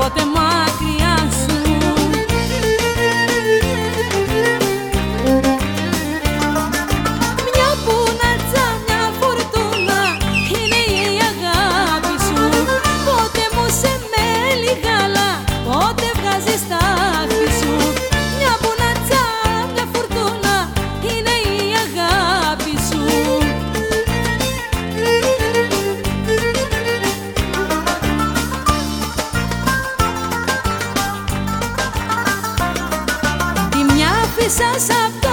But pisang sabda